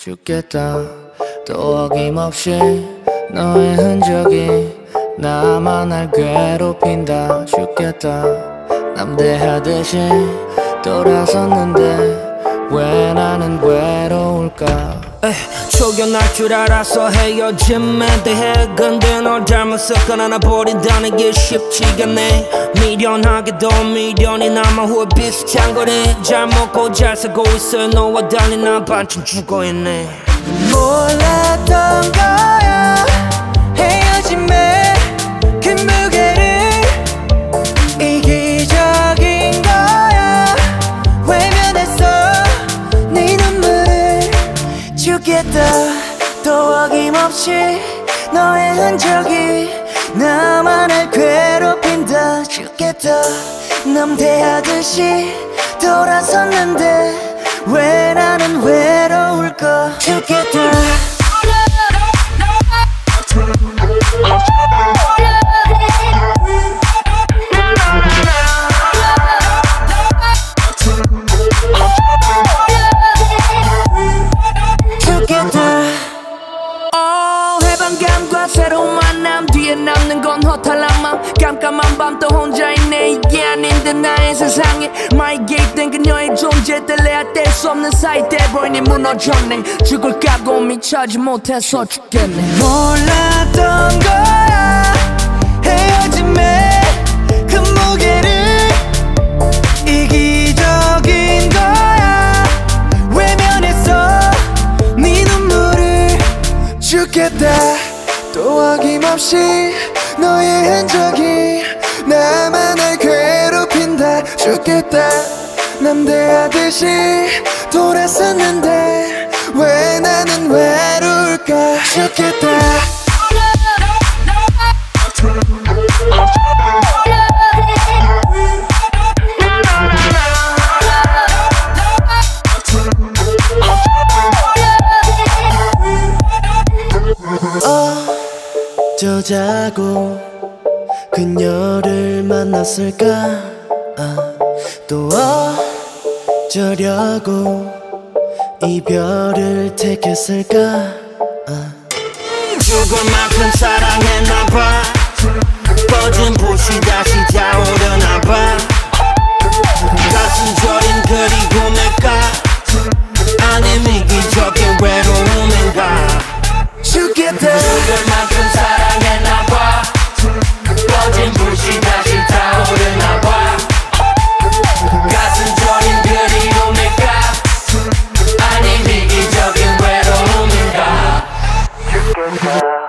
죽겠다. 또 어김없이 너의 흔적이 나만 날 괴롭힌다. 죽겠다. 남대하듯이 돌아섰는데 초견할 줄 알아서 헤어짐에 대해 근데 널 닮았었거나 나 버린다는 게 쉽지가 않네. 미련하게도 미련이 남아 후회 비슷한 거리 잘 먹고 잘 살고 있어. 너와 달리 난 반쯤 죽어있네 죽겠다. 또 어김없이 너의 흔적이 나만을 괴롭힌다. 죽겠다. 남대하듯이 돌아섰는데 왜 나는 외로울까? 죽겠다 아닌데 나의 세상에 많이 개입된 그녀의 존재 떼려야 뗄 수 없는 사이 돼버리니 무너졌네. 죽을 각오 미처 하지 못해서 죽겠네. 몰랐던 거야. 헤어짐에 그 무게를 이기적인 거야. 외면했어 네 눈물을 죽겠다. 또 어김없이 너의 흔적이 나만을 괴롭힌다 죽겠다 남대하듯이 돌아섰는데 왜 나는 외로울까? 죽겠다 어쩌자고 그녀를 만났을까? 아, 또 어쩌려고 이별을 택했을까? 아. 죽을 만큼 사랑했나봐. 꺼진 불씨 다시 자오려나봐. 가슴 저린 그리고 내가 아니면 Yeah.